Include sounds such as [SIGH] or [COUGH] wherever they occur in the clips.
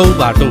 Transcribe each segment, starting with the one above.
Chaubato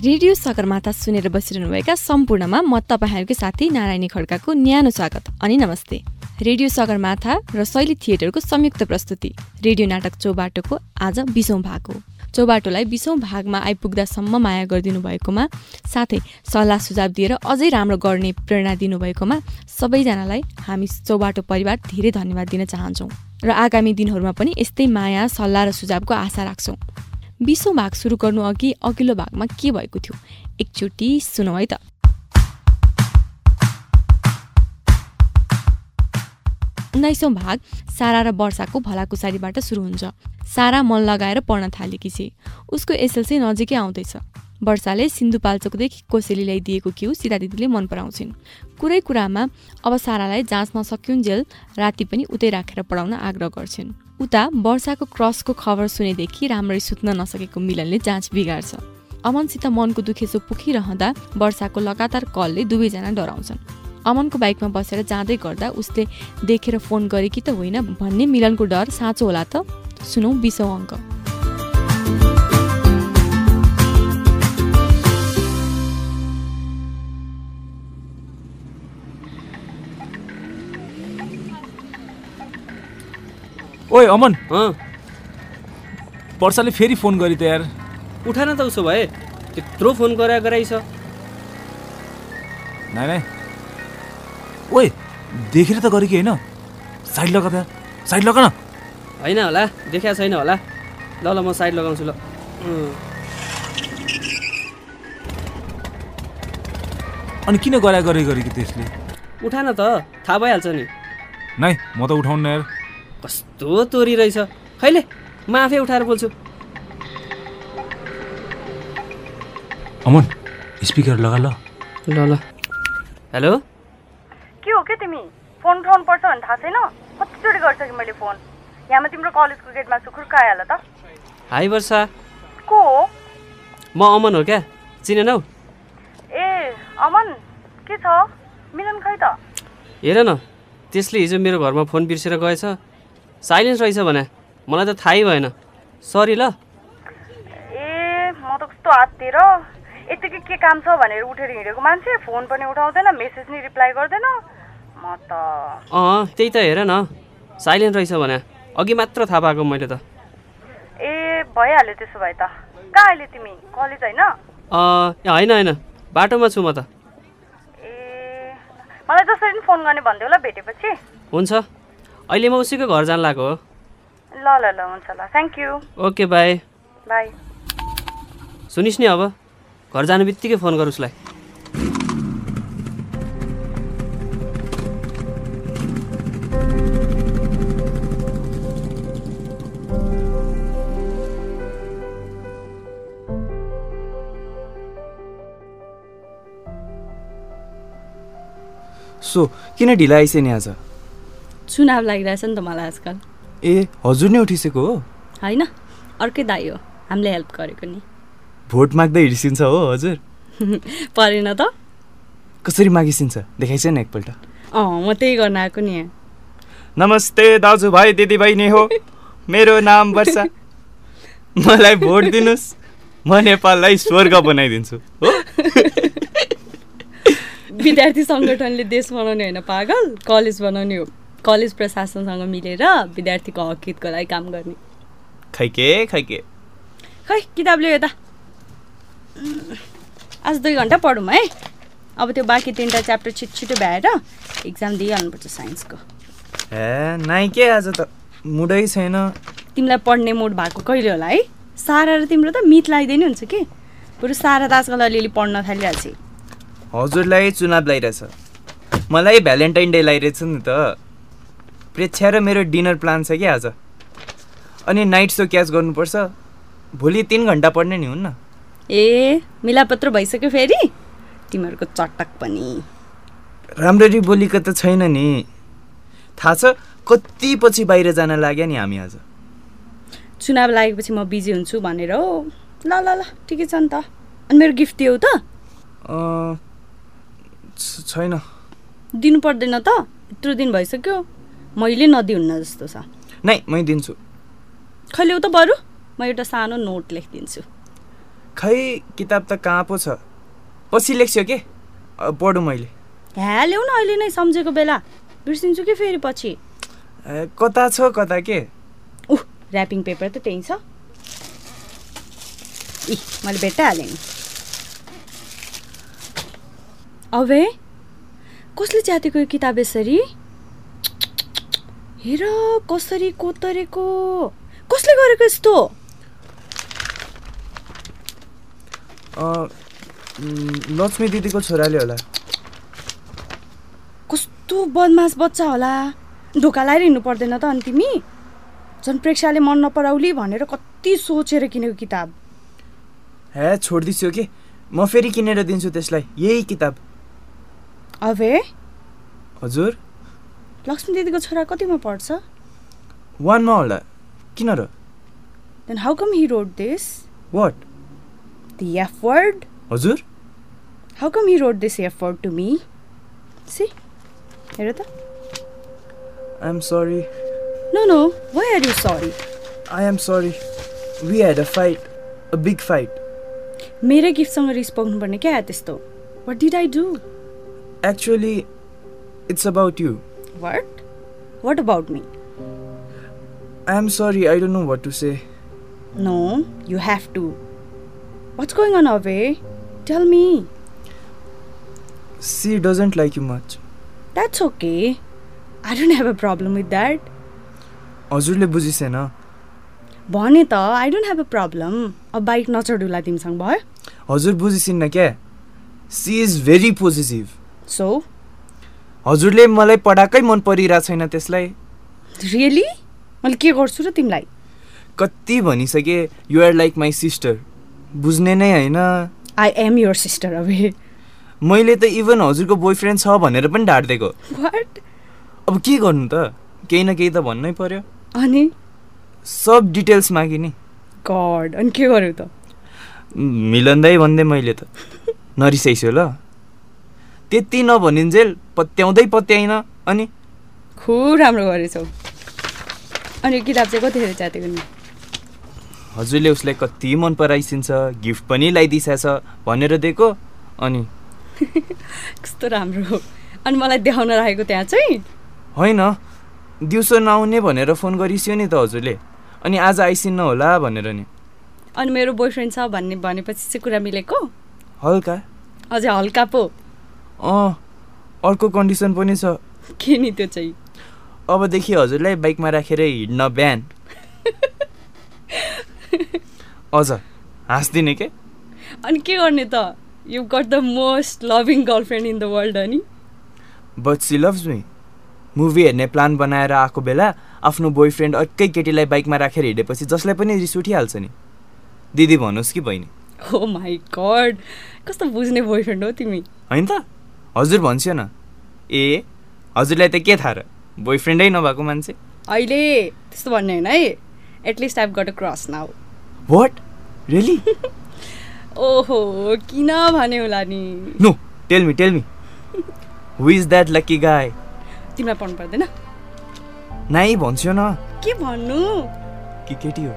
radio Sagarmatha सुनेर बसिरहनुभएका सम्पूर्णमा म तपाईँहरूकै साथी नारायणी खड्काको न्यानो स्वागत अनि नमस्ते। रेडियो सगरमाथा र शैली थिएटरको संयुक्त प्रस्तुति रेडियो नाटक चौबाटोको आज बिसौँ भाग हो। चौबाटोलाई बिसौँ भागमा आइपुग्दासम्म माया गरिदिनु भएकोमा साथै सल्लाह सुझाव दिएर अझै राम्रो गर्ने प्रेरणा दिनुभएकोमा सबैजनालाई हामी चौबाटो परिवार धेरै धन्यवाद दिन चाहन्छौँ र आगामी दिनहरूमा पनि यस्तै माया सल्लाह र सुझावको आशा राख्छौँ। बिसौँ भाग सुरु गर्नु अघि अघिल्लो भागमा के भएको थियो? एकचोटि सुनौ है त। उन्नाइसौँ भाग सारा र वर्षाको भलाकुसारीबाट सुरु हुन्छ। सारा मन लगाएर पढ्न थालेकी छे उसको एसएलसी नजिकै आउँदैछ। वर्षाले सिन्धुपाल्चोकदेखि कोसेलीलाई दिएको क्यु सीता दिदीले मन पराउँछिन्। कुरै कुरामा अब सारालाई जाँच नसकिउन्जेल राति पनि उतै राखेर पढाउन आग्रह गर्छिन्। उता वर्षाको क्रसको खबर सुनेदेखि राम्ररी सुत्न नसकेको मिलनले जाँच बिगार्छ। अमनसित मनको दुखेसो पुखिरहँदा वर्षाको लगातार कलले दुवैजना डराउँछन्। अमनको बाइकमा बसेर जाँदै गर्दा उसले देखेर फोन गरे कि त होइन भन्ने मिलनको डर साँचो होला त। सुनौ बिसौँ अङ्क। ओए अमन। वर्षाले फेरि फोन गरी त यार। उठा न त उसो भए त्यत्रो फोन गरा गराइछ नाइ नाइ। देखेर त गरे कि होइन। साइड लगा त साइड लगा न। होइन होला देखा छैन होला। ल ल म साइड लगाउँछु ल। अनि किन गरा गरे गरे कि त्यसले उठा न त थाहा भइहाल्छ नि। नाइ म त उठाउनु यार। कस्तो तोरी रहेछ। खैले म आफै उठाएर बोल्छु। अमन स्पिकर लगा ल। ल ल। हेलो? के हो के तिमी? फोन उठाउनु पर्छ भने थाहा छैन। कतिचोटि गरिसकेँ मैले फोन यहाँमा तिम्रो कलेजको गेटमा सुखुर्क आइहाल त। हाई वर्षा। को हो? म अमन हो क्या? चिनेनौ ए अमन के छ? मिलन खै त? हेर न त्यसले हिजो मेरो घरमा फोन बिर्सेर गएछ। साइलेन्स रहेछ भने मलाई त थाहै भएन। सरी ल। ए म त कस्तो हाततिर यतिकै के काम छ भनेर उठेर हिँडेको मान्छे। फोन पनि उठाउँदैन मेसेज नि रिप्लाई गर्दैन। अँ त्यही त हेर न। साइलेन्ट रहेछ भने। अघि मात्र थाहा पाएको मैले त। ए भइहाल्यो त्यसो भए त। कहाँ अहिले तिमी? कलेज होइन? होइन होइन। बाटोमा छु म त। ए मलाई जसरी पनि फोन गर्ने भनिदेऊ ल भेटेपछि। हुन्छ। अहिले म उसैको घर जान लागेको हो। ल ल ल हुन्छ ल। Thank you okay bye. Bye. सुनिस् नि अब। घर जानु बित्तिकै फोन गर उसलाई। सो किन ढिला आइसे नि आज? चुनाव लागिरहेछ नि त मलाई आजकल। ए हजुर नै उठिसकेको हो? होइन अर्कै दाई हो हामीले हेल्प गरेको नि। भोट माग्दै हिर्सिन्छ हो हजुर? [LAUGHS] परेन त। कसरी मागिसिन्छ? देखाइछ नि एकपल्ट। अँ म त्यही गर्न आएको नि। नमस्ते दाजुभाइ दिदीबहिनी हो। मेरो नाम वर्षा। [LAUGHS] मलाई भोट दिनुहोस्। म नेपाललाई स्वर्ग बनाइदिन्छु हो? [LAUGHS] विद्यार्थी सङ्गठनले देश बनाउने होइन पागल? कलेज बनाउने हो। कलेज प्रशासनसँग मिलेर विद्यार्थीको हक हितको लागि काम गर्ने। खै के? खै के? खै किताब ल्यायो यता। आज दुई घन्टा पढौँ है। अब त्यो बाँकी तिनवटा च्याप्टर छिटो छिटो भ्याएर इक्जाम दिइहाल्नुपर्छ साइन्सको ए नाइ के आज त मुडै छैन। तिमीलाई पढ्ने मोड भएको कहिले होला है? सारा र तिम्रो त मित लगाइदिए नि हुन्छ कि? बरु सारा त आजकल अलिअलि पढ्न थालिरहेको छ हजुरलाई चुनाव लगाइरहेछ मलाई भ्यालेन्टाइन डे लगाइरहेछ नि त। प्रेक्षा र मेरो डिनर प्लान छ कि आज? अनि नाइट सो क्याच गर्नुपर्छ। भोलि तिन घन्टा पढ्ने नि हुन्न। ए मिलापत्र भइसक्यो फेरि? तिमीहरूको चटक पनि। राम्ररी बोलीको त छैन नि। थाहा छ कति पछि बाहिर जान लाग्यो नि हामी आज। चुनाव लागेपछि म बिजी हुन्छु भनेर हो। ल ल ल ठिकै छ नि त। अनि मेरो गिफ्ट दियौ त। छैन। दिनु पर्दैन त? यत्रो दिन भइसक्यो। मैले नदिउन्न जस्तो छ। नै मै दिन्छु। खै ल्याउ त बरु। म एउटा सानो नोट लेखिदिन्छु। खै किताब त कहाँ पो छ? पछि लेख्छौ के? पढौँ मैले। ह्या ल्याउ न अहिले नै सम्झेको बेला। बिर्सिन्छु कि फेरि पछि? कता छ कता के? उह ऱ्यापिङ पेपर त त्यहीँ छ। इ मैले भेटाइहालेँ नि। अबे कसले च्यातेको यो किताब यसरी? हेर कसरी कोतरेको? कसले गरेको यस्तो? लक्ष्मी दिदीको छोराले होला। कस्तो बदमास बच्चा होला। ढोका लाएर हिँड्नु पर्दैन त अनि तिमी? झन् प्रेक्षाले मन नपराउली भनेर कति सोचेर किनेको किताब। हे छोडिदिन्छु के? म फेरि किनेर दिन्छु त्यसलाई। यही किताब। अबे हजुर? लक्ष्मी दिदीको छोरा कतिमा पढ्छ? वानमा होला। किन र? Then how come he wrote this what the F word? हजुर? How come he wrote this F word to me? See? हेर त। I am sorry No, no. Why are you sorry? I am sorry we had a fight a big fight मेरै गिफ्टसँग रिस पाउनुपर्ने क्या त्यस्तो? What did I do it's about you what what about me I am sorry I don't know what to say no you have to what's going on away tell me she doesn't like you much that's okay I don't have a problem with that हजुरले बुझिसेन भने त I don't have a problem अब bike नचढुला तिमीसँग भयो हजुर बुझिसिन्न क्या she is very positive so हजुरले मलाई पढाएकै मन परिरहेको छैन त्यसलाई। रियली मैले के गर्छु र तिमीलाई? कति भनिसके युआर लाइक माई सिस्टर बुझ्ने नै होइन। आई एम योर सिस्टर अवे मैले त इभन हजुरको बोयफ्रेन्ड छ भनेर पनि ढाँटिदिएको वाट अब के गर्नु त? केही न केही त भन्नै पर्यो। अनि? सब डिटेल्स मागेँ नि। गड अनि के गर्यो त? मिलन्दै भन्दै मैले त। नरिसाइसो ल। त्यति नभनिन्जेल पत्याउँदै पत्याइन अनि? खुब राम्रो गरेछौ। अनि किताब चाहिँ कतिखेर च्यातेको नि हजुरले उसलाई कति मन पराइसिन्छ गिफ्ट पनि ल्याइदिइछ भनेर दिएको अनि? [LAUGHS] कस्तो राम्रो अनि मलाई देखाउन राखेको त्यहाँ चाहिँ? होइन दिउँसो नआउने भनेर फोन गरिस्यो नि त हजुरले। अनि आज आइसिन्न होला भनेर नि। अनि मेरो बोयफ्रेन्ड छ भन्ने भनेपछि चाहिँ कुरा मिलेको? हल्का। अझै हल्का पो। अँ अर्को कन्डिसन पनि छ। के नि त्यो चाहिँ? अबदेखि हजुरलाई बाइकमा राखेर हिँड्न बिहान। अझ हाँस्दिने के? अनि के गर्ने त? You got the most loving girlfriend in the world अनि but she loves me movie हेर्ने प्लान बनाएर आएको बेला आफ्नो बोयफ्रेन्ड अर्कै केटीलाई बाइकमा राखेर हिँडेपछि जसलाई पनि रिस उठिहाल्छ नि। दिदी भन्नुहोस् कि बहिनी। हो माई गड कस्तो बुझ्ने बोयफ्रेन्ड हो तिमी। होइन त? हजुर भन्छ न। ए हजुरलाई त के थाहा र? बोयफ्रेन्डै नभएको मान्छे? अहिले त्यस्तो भन्ने होइन है। At least I've got a crush now what really ओहो किन भने होला नि? No tell me tell me who is that lucky guy तिमीलाई पढ्नु पर्दैन। नाइ भन्छौ न। के भन्नु? कि केटी हो?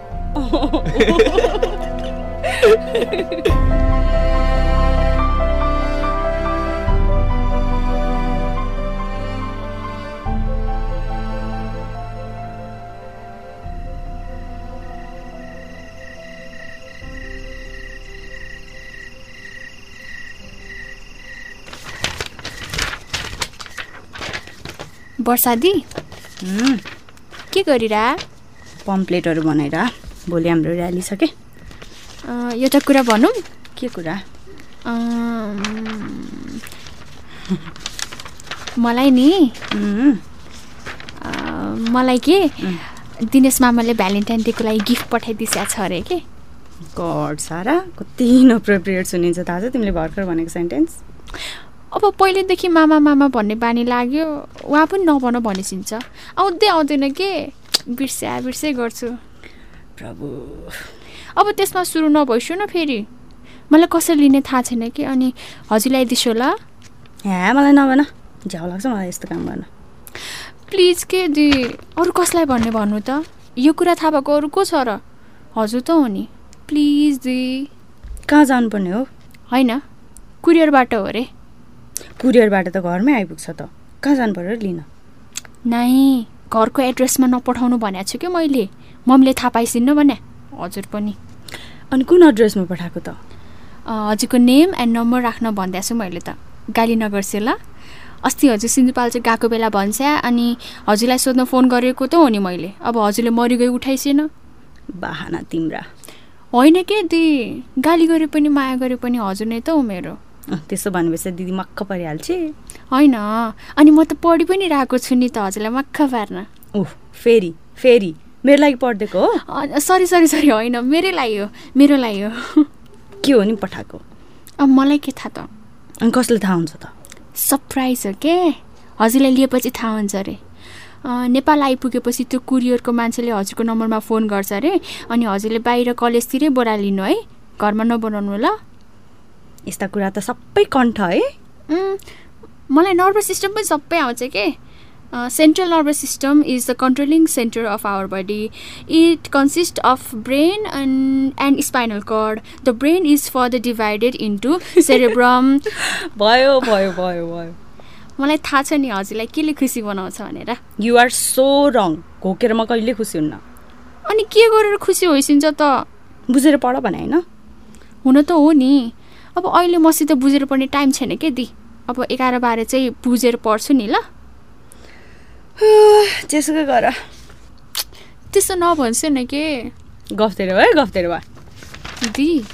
[LAUGHS] [LAUGHS] वर्षादी के गरिरा? पम्प्लेटहरू बनाएर भोलि हाम्रो ऱ्याली छ के? एउटा कुरा भनौँ। के कुरा? मलाई नि? मलाई के? दिनेश मामाले भ्यालेन्टाइन डेको लागि गिफ्ट पठाइदिइसकेको छ अरे के? गड सारा कति नप्रोप्रिएट सुनिन्छ थाहा छ तिमीले भर्खर भनेको सेन्टेन्स? अब पहिल्यैदेखि मामा मामा भन्ने बानी लाग्यो। उहाँ पनि नभन भनिसिन्छ आउँदै आउँदैन के? बिर्स्या बिर्सै गर्छु। प्रभु। अब त्यसमा सुरु नभइसु न फेरि। मलाई कसरी लिने थाहा छैन कि? अनि हजुरलाई दिसो ल। ए मलाई नभन। झ्याउ लाग्छ मलाई यस्तो काम गर्न। प्लिज के दि? अरू कसलाई भन्ने भन्नु त? यो कुरा थाहा भएको अरू को छ र? हजुर त हो नि। प्लिज दि। कहाँ जानुपर्ने हो? होइन। कुरियरबाट हो अरे। कुरियरबाट त घरमै आइपुग्छ त। कहाँ जानु पर्यो र लिन? नाइ घरको एड्रेसमा नपठाउनु भनेको छु कि मैले? मम्मीले थाहा पाइसिन्नु भने? हजुर पनि। अनि कुन एड्रेसमा पठाएको त? हजुरको नेम एन्ड नम्बर राख्न भन्दैछु मैले त। गाली नगर्छु ल अस्ति हजुर सिन्धुपाल्चोक गएको बेला भन्छ अनि हजुरलाई सोध्न फोन गरेको त हो नि मैले। अब हजुरले मरिगई उठाइसेन। बाहना तिम्रा। होइन के दि गाली गरे पनि माया गरे पनि हजुर नै त हो मेरो। त्यसो भनेपछि दिदी मक्क परिहाल्छ। होइन अनि म त पढि पनि रहेको छु नि त हजुरलाई मक्ख पार्न। ओह फेरि फेरि मेरो लागि पढिदिएको हो? सरी सरी सरी होइन मेरै लागि हो मेरो लागि हो। के हो नि पठाएको? अब मलाई के थाहा त? अनि कसले थाहा हुन्छ त? सरप्राइज हो के? हजुरलाई लिएपछि थाहा हुन्छ अरे। नेपाल आइपुगेपछि त्यो कुरियरको मान्छेले हजुरको नम्बरमा फोन गर्छ अरे अनि हजुरले बाहिर कलेजतिरै बोलालिनु है घरमा नबनाउनु ल यस्ता कुरा त सबै कण्ठ है। मलाई नर्भस सिस्टम पनि सबै आउँछ के? Central nervous system is the controlling centre of our body it consist of brain and and spinal cord the brain is further divided into cerebrum भयो भयो भयो भयो। मलाई थाहा छ नि हजुरलाई केले खुसी बनाउँछ भनेर। युआर सो रङ घोकेर म कहिले खुसी हुन्न? अनि के गरेर खुसी होइसिन्छ त? बुझेर पढ भने होइन। हुन त हो नि। अब अहिले मसित बुझेर पढ्ने टाइम छैन के दि? अब एघार बाह्र चाहिँ बुझेर पढ्छु नि ल। जेसुकै गर। त्यस्तो नभन्छु न के? गफ्तेर भयो गफ्तेर भयो। दि।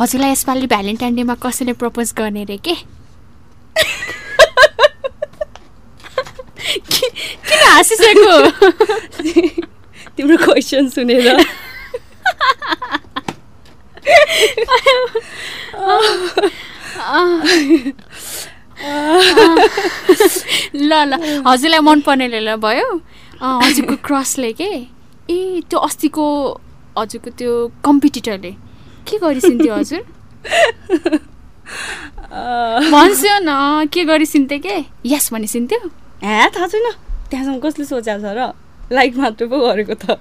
हजुरलाई यसपालि भ्यालेन्टाइन डेमा कसैले प्रपोज गर्ने रे के? [LAUGHS] कि- किन हाँसिसकेको [LAUGHS] तिम्रो क्वेसन सुनेर। ल ल. हजुरलाई मनपर्नेले ल भयो। हजुरको क्रसले के? ए त्यो अस्तिको हजुरको त्यो कम्पिटिटरले। के गरिसिन्थ्यो हजुर? भन्छ न के गरिसिन्थ्यो के? यस भनिसिन्थ्यो ए थाहा छैन। त्यहाँसम्म कसले सोचेको छ र? लाइक मात्र पो गरेको त।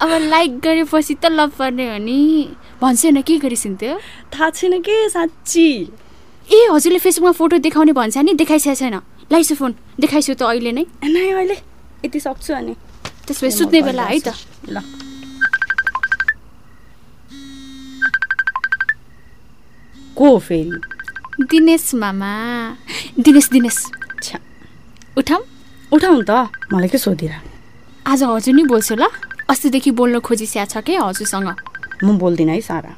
अब लाइक गरेपछि त लभ पर्ने हो नि। भन्छ न के गरिसिन्थ्यो? थाहा छैन के साँच्ची। ए हजुरले फेसबुकमा फोटो देखाउने भन्छ नि देखाइसकेको छैन। लाइसु फोन देखाइसु त अहिले नै। नै अहिले यति सक्छु अनि। त्यसो भए सुत्ने बेला है त। ल। को फेरि? दिनेश मामा। दिनेश दिनेश। छ्या। उठाम उठाउनु त मलाई के सोधिर आज हजुर नि बोल्छु ल। अस्तिदेखि बोल्न खोजिस्या छ के हजुरसँग? म बोल्दिनँ है सारा।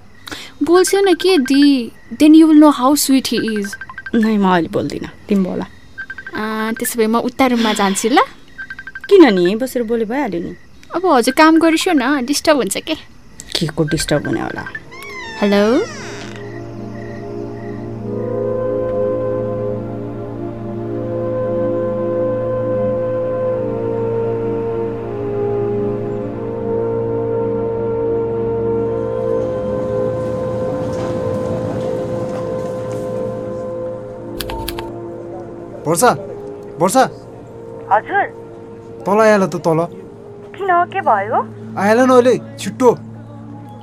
बोल्छु न के the then you will know how sweet he is नै म अहिले बोल्दिनँ। तिमी बोला। त्यसो भए म उता रुममा जान्छु ल। किन नि? यहीँ बसेर बोले भइहाल्यो नि। अब हजुर काम गरिसु न डिस्टर्ब हुन्छ के? के को डिस्टर्ब हुने होला? हेलो वर्षा वर्षा। हजुर। तल आइहाल त तल। किन के भयो? आइहाल न अहिले छिट्टो।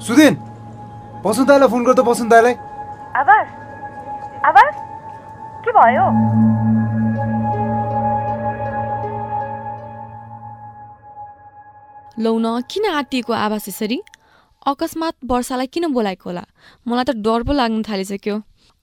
सुदेन बसन्त दाईलाई फोन गर्दा बसन्त दाईलाई आवाज आवाज के भयो? लौ न किन आँटिएको आवाज यसरी? अकस्मात वर्षालाई किन बोलाएको होला? मलाई त डर पो लाग्न थालिसक्यो।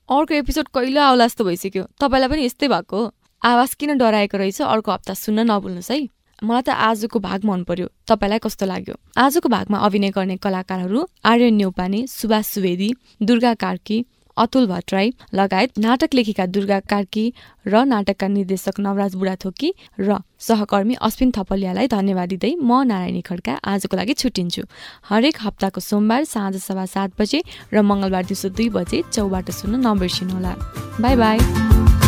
अर्को एपिसोड कहिले आउला जस्तो भइसक्यो। तपाईँलाई पनि यस्तै भएको? आवाज किन डराएको रहेछ? अर्को हप्ता सुन्न नभुल्नुहोस् है। मलाई त आजको भाग मन पर्यो। तपाईँलाई कस्तो लाग्यो? आजको भागमा अभिनय गर्ने कलाकारहरू आर्यन न्यौपाने सुभाष सुवेदी दुर्गा कार्की अतुल भट्टराई लगायत नाटक लेखिका दुर्गा कार्की र नाटकका निर्देशक नवराज बुढाथोकी र सहकर्मी अश्विन थपलियालाई धन्यवाद दिँदै म नारायणी खड्का आजको लागि छुट्टिन्छु। हरेक हप्ताको सोमबार साँझ सभा सात बजे र मङ्गलबार दिउँसो दुई बजे चौबाट सुन्न नबिर्सिनुहोला। By by.